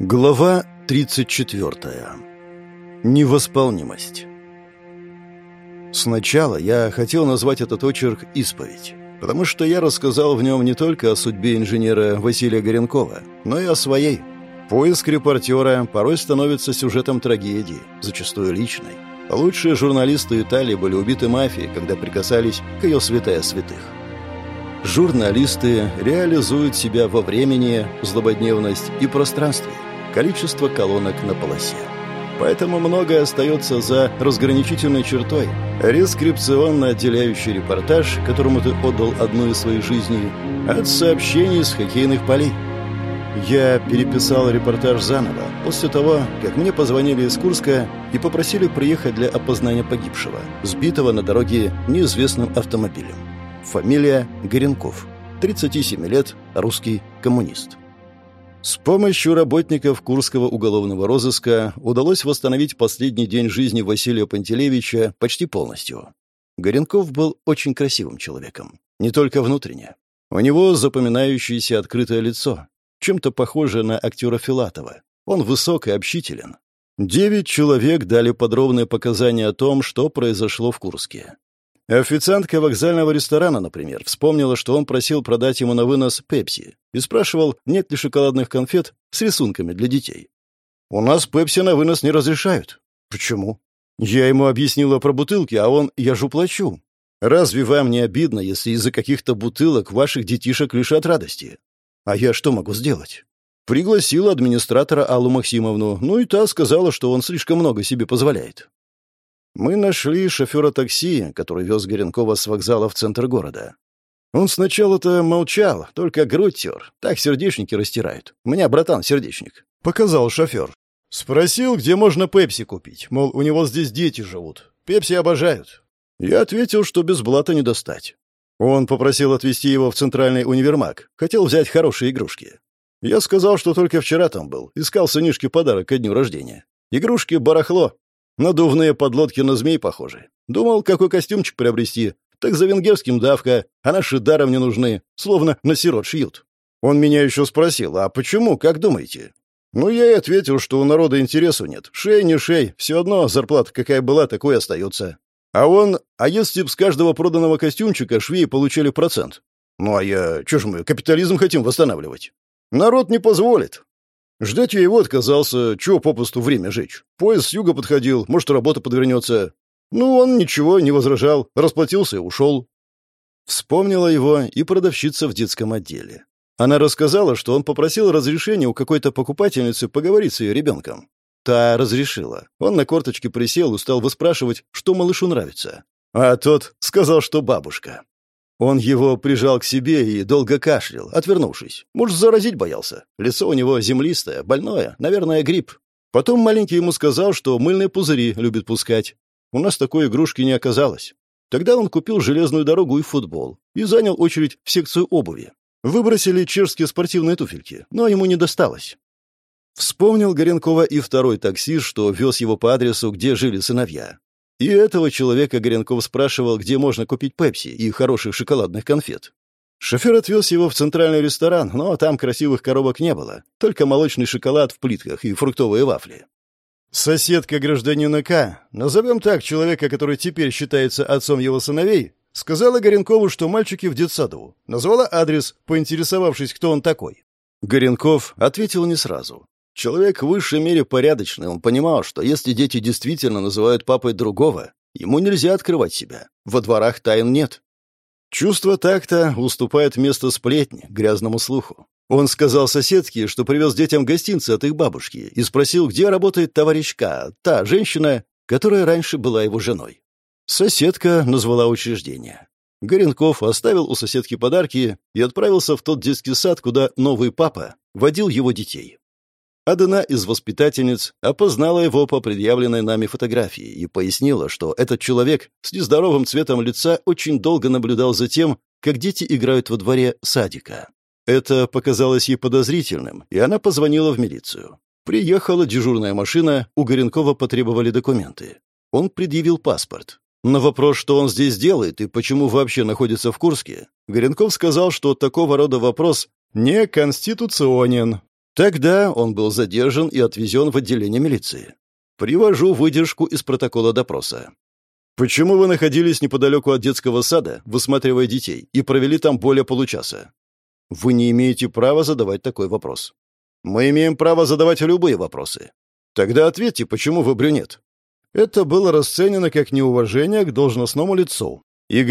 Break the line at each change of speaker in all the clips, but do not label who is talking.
Глава 34. Невосполнимость. Сначала я хотел назвать этот очерк «Исповедь», потому что я рассказал в нем не только о судьбе инженера Василия Горенкова, но и о своей. Поиск репортера порой становится сюжетом трагедии, зачастую личной. Лучшие журналисты Италии были убиты мафией, когда прикасались к ее святая святых. Журналисты реализуют себя во времени, злободневность и пространстве – количество колонок на полосе. Поэтому многое остается за разграничительной чертой, рескрипционно отделяющий репортаж, которому ты отдал одну из своих жизней, от сообщений с хоккейных полей. Я переписал репортаж заново, после того, как мне позвонили из Курска и попросили приехать для опознания погибшего, сбитого на дороге неизвестным автомобилем. Фамилия Горенков, 37 лет, русский коммунист. С помощью работников Курского уголовного розыска удалось восстановить последний день жизни Василия Пантелеевича почти полностью. Горенков был очень красивым человеком, не только внутренне. У него запоминающееся открытое лицо, чем-то похожее на актера Филатова. Он высок и общителен. Девять человек дали подробные показания о том, что произошло в Курске. Официантка вокзального ресторана, например, вспомнила, что он просил продать ему на вынос пепси и спрашивал, нет ли шоколадных конфет с рисунками для детей. «У нас пепси на вынос не разрешают». «Почему?» «Я ему объяснила про бутылки, а он «я же плачу». «Разве вам не обидно, если из-за каких-то бутылок ваших детишек лишат радости?» «А я что могу сделать?» Пригласила администратора Аллу Максимовну, ну и та сказала, что он слишком много себе позволяет. Мы нашли шофера такси, который вез Горенкова с вокзала в центр города. Он сначала-то молчал, только грудь тер. Так сердечники растирают. У меня братан сердечник. Показал шофер. Спросил, где можно пепси купить. Мол, у него здесь дети живут. Пепси обожают. Я ответил, что без блата не достать. Он попросил отвезти его в центральный универмаг. Хотел взять хорошие игрушки. Я сказал, что только вчера там был. Искал сынишке подарок ко дню рождения. Игрушки барахло. Надувные подлодки на змей похожи. Думал, какой костюмчик приобрести. Так за венгерским давка, а наши даром не нужны, словно на сирот шьют. Он меня еще спросил, а почему, как думаете? Ну, я и ответил, что у народа интересу нет. Шей, не шей, все одно зарплата какая была, такой остается. А он, а если б с каждого проданного костюмчика швеи получали процент? Ну, а я, что ж мы, капитализм хотим восстанавливать? Народ не позволит. Ждать я его отказался, чего попусту время жечь. Поезд с юга подходил, может, работа подвернется. Ну, он ничего не возражал, расплатился и ушел. Вспомнила его и продавщица в детском отделе. Она рассказала, что он попросил разрешения у какой-то покупательницы поговорить с ее ребенком. Та разрешила. Он на корточке присел и стал выспрашивать, что малышу нравится. А тот сказал, что бабушка. Он его прижал к себе и долго кашлял, отвернувшись. Может, заразить боялся. Лицо у него землистое, больное, наверное, грипп. Потом маленький ему сказал, что мыльные пузыри любит пускать. У нас такой игрушки не оказалось. Тогда он купил железную дорогу и футбол и занял очередь в секцию обуви. Выбросили чешские спортивные туфельки, но ему не досталось. Вспомнил Горенкова и второй таксист, что вез его по адресу, где жили сыновья. И этого человека Горенков спрашивал, где можно купить пепси и хороших шоколадных конфет. Шофер отвез его в центральный ресторан, но там красивых коробок не было, только молочный шоколад в плитках и фруктовые вафли. Соседка гражданина К, назовем так человека, который теперь считается отцом его сыновей, сказала Горенкову, что мальчики в детсаду. Назвала адрес, поинтересовавшись, кто он такой. Горенков ответил не сразу. Человек в высшей мере порядочный, он понимал, что если дети действительно называют папой другого, ему нельзя открывать себя. Во дворах тайн нет. Чувство такта уступает место сплетни, грязному слуху. Он сказал соседке, что привез детям гостинцы от их бабушки, и спросил, где работает товарищка, та женщина, которая раньше была его женой. Соседка назвала учреждение. Горенков оставил у соседки подарки и отправился в тот детский сад, куда новый папа водил его детей. Одна из воспитательниц опознала его по предъявленной нами фотографии и пояснила, что этот человек с нездоровым цветом лица очень долго наблюдал за тем, как дети играют во дворе садика. Это показалось ей подозрительным, и она позвонила в милицию. Приехала дежурная машина, у Горенкова потребовали документы. Он предъявил паспорт. На вопрос, что он здесь делает и почему вообще находится в Курске, Горенков сказал, что такого рода вопрос не конституционен, Тогда он был задержан и отвезен в отделение милиции. Привожу выдержку из протокола допроса. «Почему вы находились неподалеку от детского сада, высматривая детей, и провели там более получаса?» «Вы не имеете права задавать такой вопрос». «Мы имеем право задавать любые вопросы». «Тогда ответьте, почему вы брюнет?» Это было расценено как неуважение к должностному лицу, и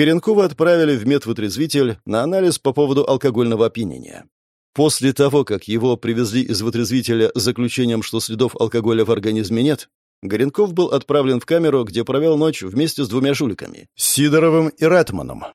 отправили в медвытрезвитель на анализ по поводу алкогольного опьянения. После того, как его привезли из вытрезвителя с заключением, что следов алкоголя в организме нет, Горенков был отправлен в камеру, где провел ночь вместе с двумя жуликами — Сидоровым и Ратманом.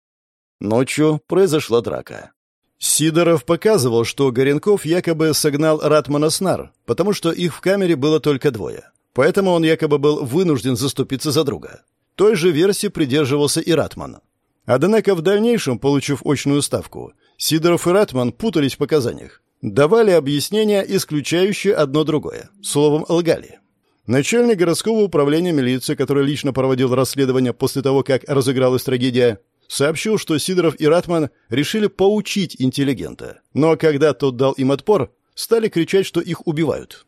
Ночью произошла драка. Сидоров показывал, что Горенков якобы согнал Ратмана с нар, потому что их в камере было только двое. Поэтому он якобы был вынужден заступиться за друга. Той же версии придерживался и Ратман. Однако в дальнейшем, получив очную ставку, Сидоров и Ратман путались в показаниях. Давали объяснения, исключающие одно другое. Словом, лгали. Начальник городского управления милиции, который лично проводил расследование после того, как разыгралась трагедия, сообщил, что Сидоров и Ратман решили поучить интеллигента. Но когда тот дал им отпор, стали кричать, что их убивают.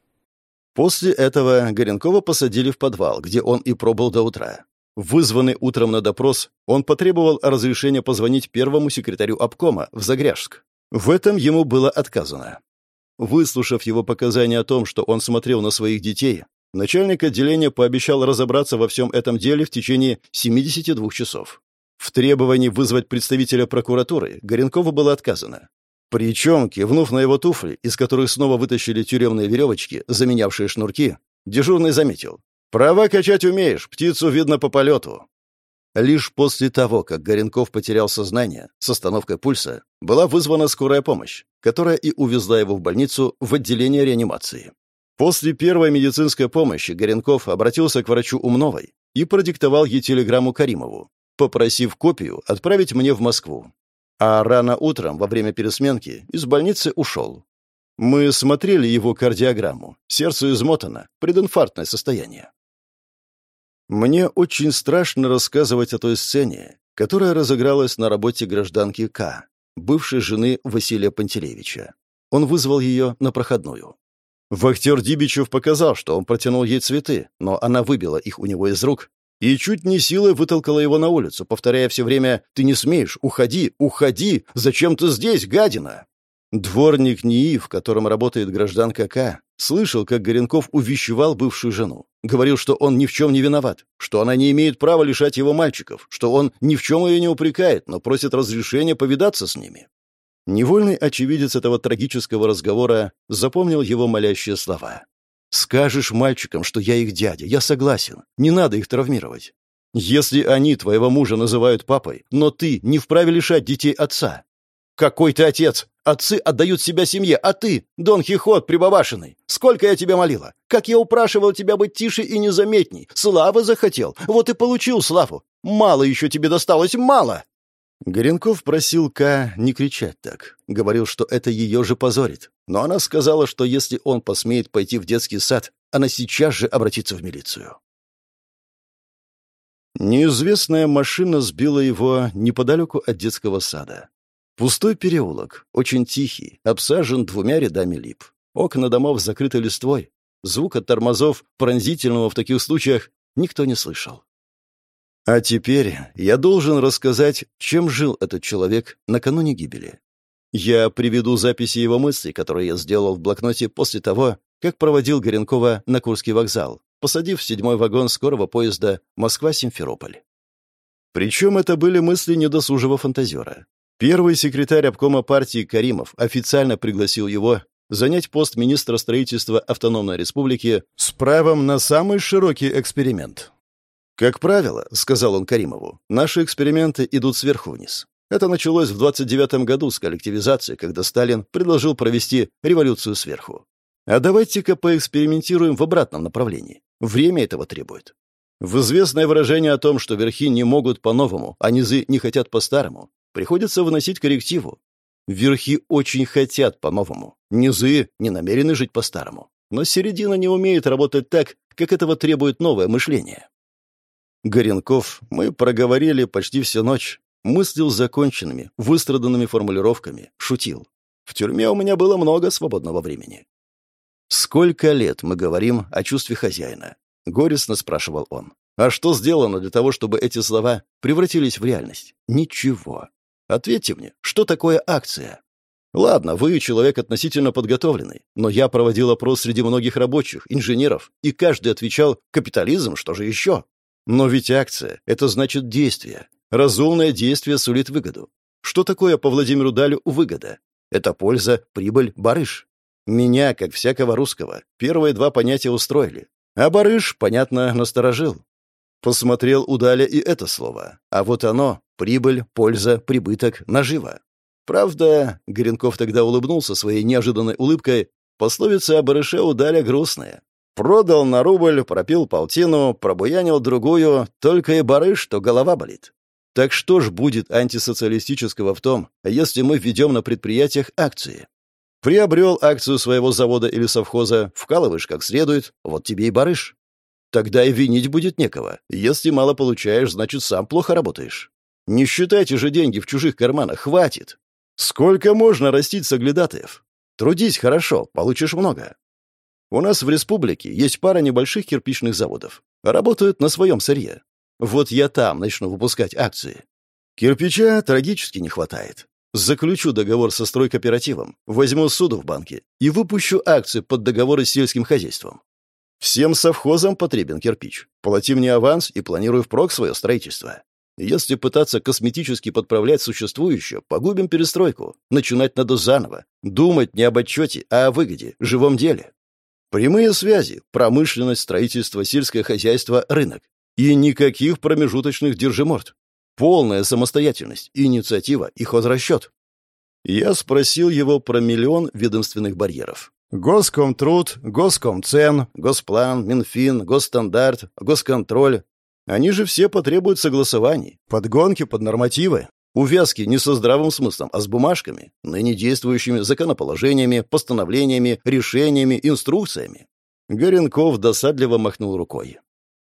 После этого Горенкова посадили в подвал, где он и пробыл до утра. Вызванный утром на допрос, он потребовал разрешения позвонить первому секретарю обкома в Загряжск. В этом ему было отказано. Выслушав его показания о том, что он смотрел на своих детей, начальник отделения пообещал разобраться во всем этом деле в течение 72 часов. В требовании вызвать представителя прокуратуры Горенкову было отказано. Причем, кивнув на его туфли, из которых снова вытащили тюремные веревочки, заменявшие шнурки, дежурный заметил. «Права качать умеешь, птицу видно по полету». Лишь после того, как Горенков потерял сознание с остановкой пульса, была вызвана скорая помощь, которая и увезла его в больницу в отделение реанимации. После первой медицинской помощи Горенков обратился к врачу Умновой и продиктовал ей телеграмму Каримову, попросив копию отправить мне в Москву. А рано утром, во время пересменки, из больницы ушел. Мы смотрели его кардиограмму. Сердце измотано, прединфарктное состояние. Мне очень страшно рассказывать о той сцене, которая разыгралась на работе гражданки К, бывшей жены Василия Пантелеевича. Он вызвал ее на проходную. Вахтер Дибичев показал, что он протянул ей цветы, но она выбила их у него из рук и чуть не силой вытолкала его на улицу, повторяя все время «Ты не смеешь! Уходи! Уходи! Зачем ты здесь, гадина?» Дворник НИИ, в котором работает гражданка К, слышал, как Горенков увещевал бывшую жену. Говорил, что он ни в чем не виноват, что она не имеет права лишать его мальчиков, что он ни в чем ее не упрекает, но просит разрешения повидаться с ними. Невольный очевидец этого трагического разговора запомнил его молящие слова. «Скажешь мальчикам, что я их дядя, я согласен, не надо их травмировать. Если они твоего мужа называют папой, но ты не вправе лишать детей отца, «Какой ты отец? Отцы отдают себя семье, а ты, Дон Хихот прибабашенный, сколько я тебя молила! Как я упрашивал тебя быть тише и незаметней! Славы захотел, вот и получил славу! Мало еще тебе досталось, мало!» Горенков просил К не кричать так. Говорил, что это ее же позорит. Но она сказала, что если он посмеет пойти в детский сад, она сейчас же обратится в милицию. Неизвестная машина сбила его неподалеку от детского сада. Пустой переулок, очень тихий, обсажен двумя рядами лип. Окна домов закрыты листвой. Звука тормозов, пронзительного в таких случаях, никто не слышал. А теперь я должен рассказать, чем жил этот человек накануне гибели. Я приведу записи его мыслей, которые я сделал в блокноте после того, как проводил Горенкова на Курский вокзал, посадив в седьмой вагон скорого поезда Москва-Симферополь. Причем это были мысли недосужего фантазера. Первый секретарь обкома партии Каримов официально пригласил его занять пост министра строительства автономной республики с правом на самый широкий эксперимент. «Как правило», — сказал он Каримову, — «наши эксперименты идут сверху вниз. Это началось в 29 году с коллективизации, когда Сталин предложил провести революцию сверху. А давайте-ка поэкспериментируем в обратном направлении. Время этого требует. В известное выражение о том, что верхи не могут по-новому, а низы не хотят по-старому, Приходится вносить коррективу. Верхи очень хотят по-новому. Низы не намерены жить по-старому. Но середина не умеет работать так, как этого требует новое мышление. Горенков мы проговорили почти всю ночь. Мыслил законченными, выстраданными формулировками, шутил. В тюрьме у меня было много свободного времени. «Сколько лет мы говорим о чувстве хозяина?» — горестно спрашивал он. «А что сделано для того, чтобы эти слова превратились в реальность? Ничего. Ответьте мне, что такое акция?» Ладно, вы человек относительно подготовленный, но я проводил опрос среди многих рабочих, инженеров, и каждый отвечал «капитализм, что же еще?» Но ведь акция — это значит действие. Разумное действие сулит выгоду. Что такое по Владимиру Далю выгода? Это польза, прибыль, барыш. Меня, как всякого русского, первые два понятия устроили. А барыш, понятно, насторожил. Посмотрел у Даля и это слово. А вот оно — прибыль, польза, прибыток, наживо. Правда, Горенков тогда улыбнулся своей неожиданной улыбкой, пословица о барыше удаля грустная. Продал на рубль, пропил полтину, пробуянил другую, только и барыш, что голова болит. Так что ж будет антисоциалистического в том, если мы введем на предприятиях акции? Приобрел акцию своего завода или совхоза, вкалываешь как следует, вот тебе и барыш. Тогда и винить будет некого. Если мало получаешь, значит, сам плохо работаешь. Не считайте же деньги в чужих карманах, хватит. Сколько можно растить соглядатаев? Трудись хорошо, получишь много. У нас в республике есть пара небольших кирпичных заводов. Работают на своем сырье. Вот я там начну выпускать акции. Кирпича трагически не хватает. Заключу договор со стройкооперативом, возьму суду в банке и выпущу акции под договоры с сельским хозяйством. Всем совхозам потребен кирпич. Плати мне аванс и планирую впрок свое строительство. Если пытаться косметически подправлять существующее, погубим перестройку. Начинать надо заново. Думать не об отчете, а о выгоде, живом деле. Прямые связи, промышленность, строительство, сельское хозяйство, рынок. И никаких промежуточных держиморд. Полная самостоятельность, инициатива и хозрасчет. Я спросил его про миллион ведомственных барьеров. Госкомтруд, Госкомцен, Госплан, Минфин, Госстандарт, Госконтроль, они же все потребуют согласований, подгонки под нормативы. Увязки не со здравым смыслом, а с бумажками, ныне действующими законоположениями, постановлениями, решениями, инструкциями. Горенков досадливо махнул рукой.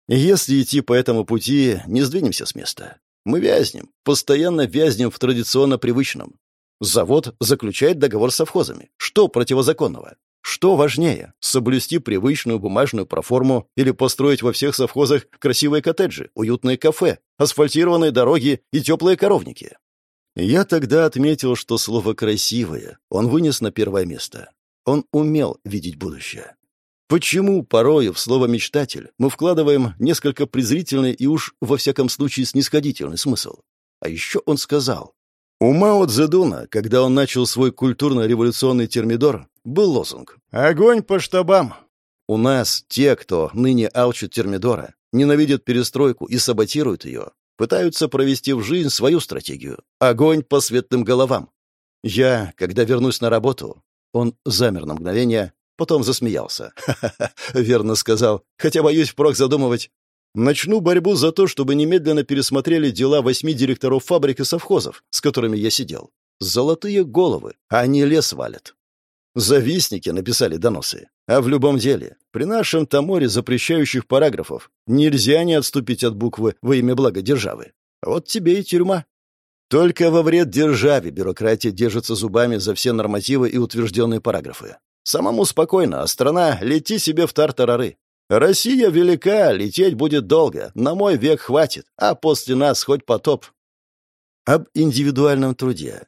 Если идти по этому пути, не сдвинемся с места. Мы вязнем, постоянно вязнем в традиционно привычном. Завод заключает договор с совхозами. Что противозаконного? Что важнее, соблюсти привычную бумажную проформу или построить во всех совхозах красивые коттеджи, уютные кафе, асфальтированные дороги и теплые коровники? Я тогда отметил, что слово «красивое» он вынес на первое место. Он умел видеть будущее. Почему порою в слово «мечтатель» мы вкладываем несколько презрительный и уж во всяком случае снисходительный смысл? А еще он сказал, у Мао Цзэдуна, когда он начал свой культурно-революционный термидор, был лозунг «Огонь по штабам!». У нас те, кто ныне алчит термидора, ненавидят перестройку и саботируют ее, пытаются провести в жизнь свою стратегию «Огонь по светлым головам». Я, когда вернусь на работу, он замер на мгновение, потом засмеялся. «Ха-ха-ха», верно сказал, хотя боюсь впрок задумывать. Начну борьбу за то, чтобы немедленно пересмотрели дела восьми директоров фабрик и совхозов, с которыми я сидел. Золотые головы, а они лес валят. Завистники написали доносы. А в любом деле, при нашем таморе запрещающих параграфов нельзя не отступить от буквы во имя блага державы. Вот тебе и тюрьма. Только во вред державе бюрократия держится зубами за все нормативы и утвержденные параграфы. Самому спокойно, а страна лети себе в тартарары. Россия велика, лететь будет долго, на мой век хватит, а после нас хоть потоп. Об индивидуальном труде.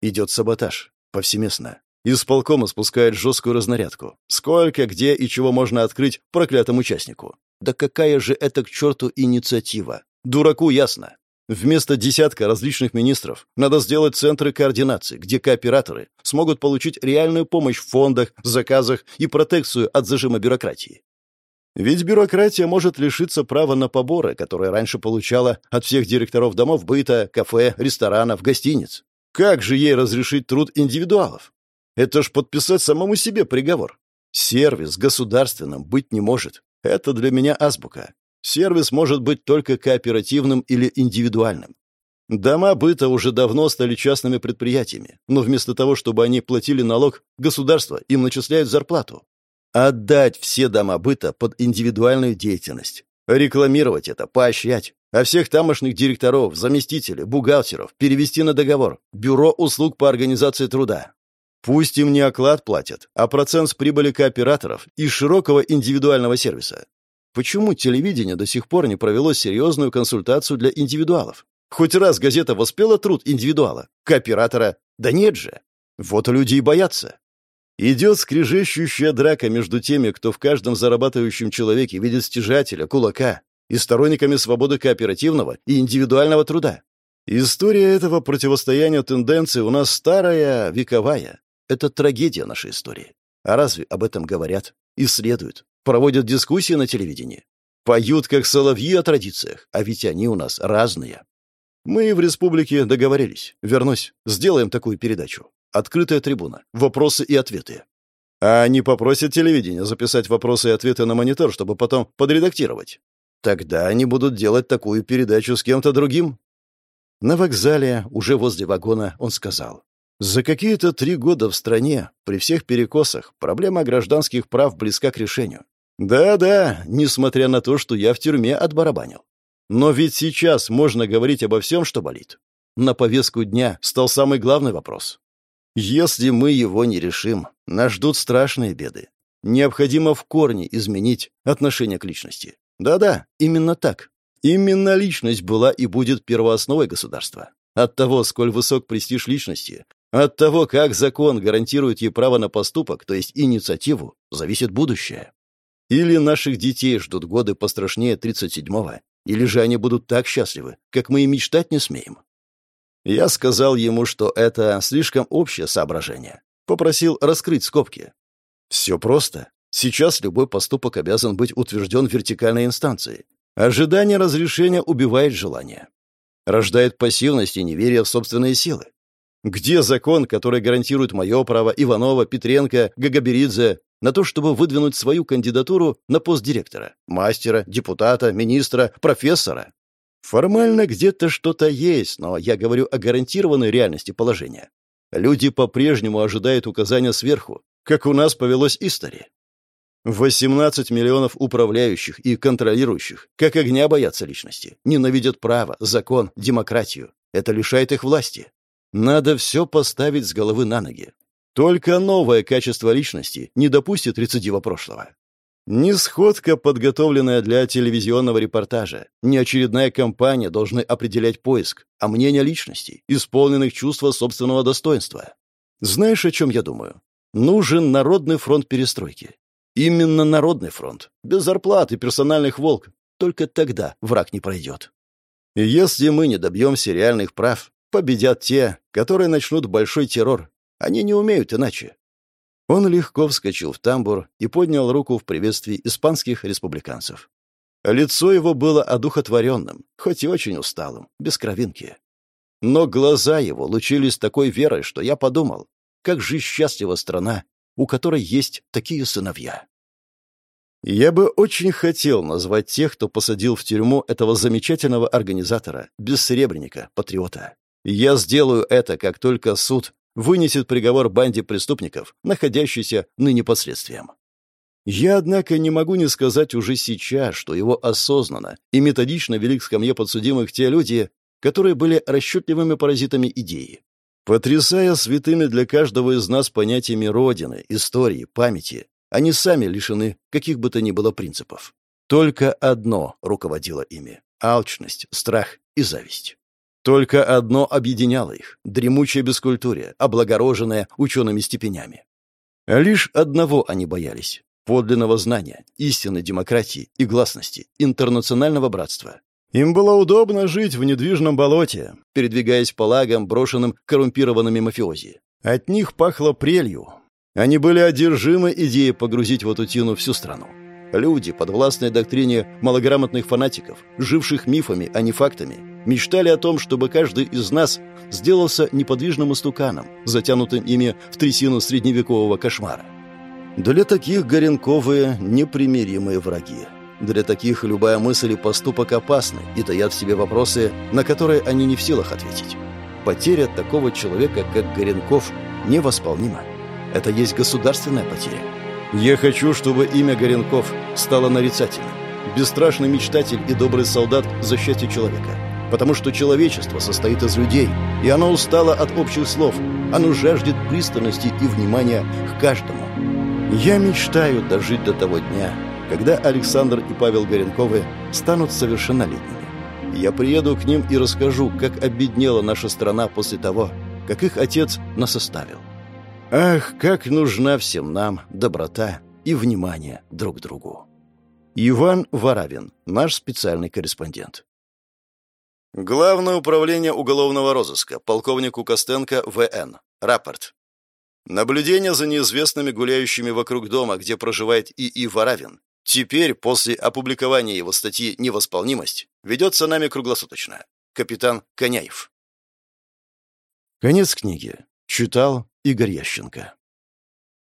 Идет саботаж. Повсеместно. Исполкома спускает жесткую разнарядку. Сколько, где и чего можно открыть проклятому участнику. Да какая же это к черту инициатива? Дураку ясно. Вместо десятка различных министров надо сделать центры координации, где кооператоры смогут получить реальную помощь в фондах, заказах и протекцию от зажима бюрократии. Ведь бюрократия может лишиться права на поборы, которые раньше получала от всех директоров домов быта, кафе, ресторанов, гостиниц. Как же ей разрешить труд индивидуалов? Это ж подписать самому себе приговор. Сервис государственным быть не может. Это для меня азбука. Сервис может быть только кооперативным или индивидуальным. Дома быта уже давно стали частными предприятиями, но вместо того, чтобы они платили налог, государство им начисляет зарплату. Отдать все дома быта под индивидуальную деятельность. Рекламировать это, поощрять. А всех тамошних директоров, заместителей, бухгалтеров перевести на договор. Бюро услуг по организации труда. Пусть им не оклад платят, а процент с прибыли кооператоров и широкого индивидуального сервиса. Почему телевидение до сих пор не провело серьезную консультацию для индивидуалов? Хоть раз газета воспела труд индивидуала, кооператора? Да нет же. Вот люди и боятся. Идет скрежещущая драка между теми, кто в каждом зарабатывающем человеке видит стяжателя, кулака, и сторонниками свободы кооперативного и индивидуального труда. История этого противостояния тенденций у нас старая, вековая. Это трагедия нашей истории. А разве об этом говорят, исследуют, проводят дискуссии на телевидении? Поют, как соловьи о традициях, а ведь они у нас разные. Мы в республике договорились. Вернусь, сделаем такую передачу. Открытая трибуна. Вопросы и ответы. А они попросят телевидение записать вопросы и ответы на монитор, чтобы потом подредактировать. Тогда они будут делать такую передачу с кем-то другим. На вокзале, уже возле вагона, он сказал. За какие-то три года в стране, при всех перекосах, проблема гражданских прав близка к решению. Да-да, несмотря на то, что я в тюрьме отбарабанил. Но ведь сейчас можно говорить обо всем, что болит. На повестку дня стал самый главный вопрос. Если мы его не решим, нас ждут страшные беды. Необходимо в корне изменить отношение к личности. Да-да, именно так. Именно личность была и будет первоосновой государства. От того, сколь высок престиж личности, от того, как закон гарантирует ей право на поступок, то есть инициативу, зависит будущее. Или наших детей ждут годы пострашнее 37-го, или же они будут так счастливы, как мы и мечтать не смеем. Я сказал ему, что это слишком общее соображение. Попросил раскрыть скобки. Все просто. Сейчас любой поступок обязан быть утвержден вертикальной инстанцией. Ожидание разрешения убивает желание. Рождает пассивность и неверие в собственные силы. Где закон, который гарантирует мое право Иванова, Петренко, Гагаберидзе на то, чтобы выдвинуть свою кандидатуру на пост директора, мастера, депутата, министра, профессора? Формально где-то что-то есть, но я говорю о гарантированной реальности положения. Люди по-прежнему ожидают указания сверху, как у нас повелось истории. 18 миллионов управляющих и контролирующих, как огня боятся личности, ненавидят право, закон, демократию. Это лишает их власти. Надо все поставить с головы на ноги. Только новое качество личности не допустит рецидива прошлого. Не сходка, подготовленная для телевизионного репортажа, не очередная кампания должны определять поиск, а мнение личностей, исполненных чувства собственного достоинства. Знаешь, о чем я думаю? Нужен народный фронт перестройки. Именно Народный фронт. Без зарплат и персональных волк. Только тогда враг не пройдет. И если мы не добьемся реальных прав, победят те, которые начнут большой террор. Они не умеют иначе. Он легко вскочил в тамбур и поднял руку в приветствии испанских республиканцев. Лицо его было одухотворенным, хоть и очень усталым, без кровинки. Но глаза его лучились такой верой, что я подумал, как же счастлива страна, у которой есть такие сыновья. Я бы очень хотел назвать тех, кто посадил в тюрьму этого замечательного организатора, бессребреника, патриота. Я сделаю это, как только суд вынесет приговор банде преступников, находящейся ныне под. Я, однако, не могу не сказать уже сейчас, что его осознанно и методично вели к скамье подсудимых те люди, которые были расчетливыми паразитами идеи, Потрясая святыми для каждого из нас понятиями Родины, истории, памяти, они сами лишены каких бы то ни было принципов. Только одно руководило ими — алчность, страх и зависть. Только одно объединяло их — дремучая бескультурия, облагороженная учеными степенями. Лишь одного они боялись — подлинного знания, истинной демократии и гласности, интернационального братства. Им было удобно жить в недвижном болоте, передвигаясь по лагам, брошенным коррумпированными мафиози. От них пахло прелью. Они были одержимы идеей погрузить в эту тину всю страну. Люди, подвластные доктрине малограмотных фанатиков, живших мифами, а не фактами, мечтали о том, чтобы каждый из нас сделался неподвижным истуканом, затянутым ими в трясину средневекового кошмара. Для таких Горенковы — непримиримые враги. Для таких любая мысль и поступок опасны и таят в себе вопросы, на которые они не в силах ответить. Потеря такого человека, как Горенков, невосполнима. Это есть государственная потеря. Я хочу, чтобы имя Горенков стало нарицательным. Бесстрашный мечтатель и добрый солдат за счастье человека. потому что человечество состоит из людей, и оно устало от общих слов, оно жаждет пристальности и внимания к каждому. Я мечтаю дожить до того дня, когда Александр и Павел Горенковы станут совершеннолетними. Я приеду к ним и расскажу, как обеднела наша страна после того, как их отец нас оставил. Ах, как нужна всем нам доброта и внимание друг другу. Иван Варавин, наш специальный корреспондент. Главное управление уголовного розыска, полковнику Костенко В.Н. Рапорт. Наблюдение за неизвестными гуляющими вокруг дома, где проживает И.И. Варавин, теперь, после опубликования его статьи «Невосполнимость», ведется нами круглосуточно. Капитан Коняев. Конец книги. Читал Игорь Ященко.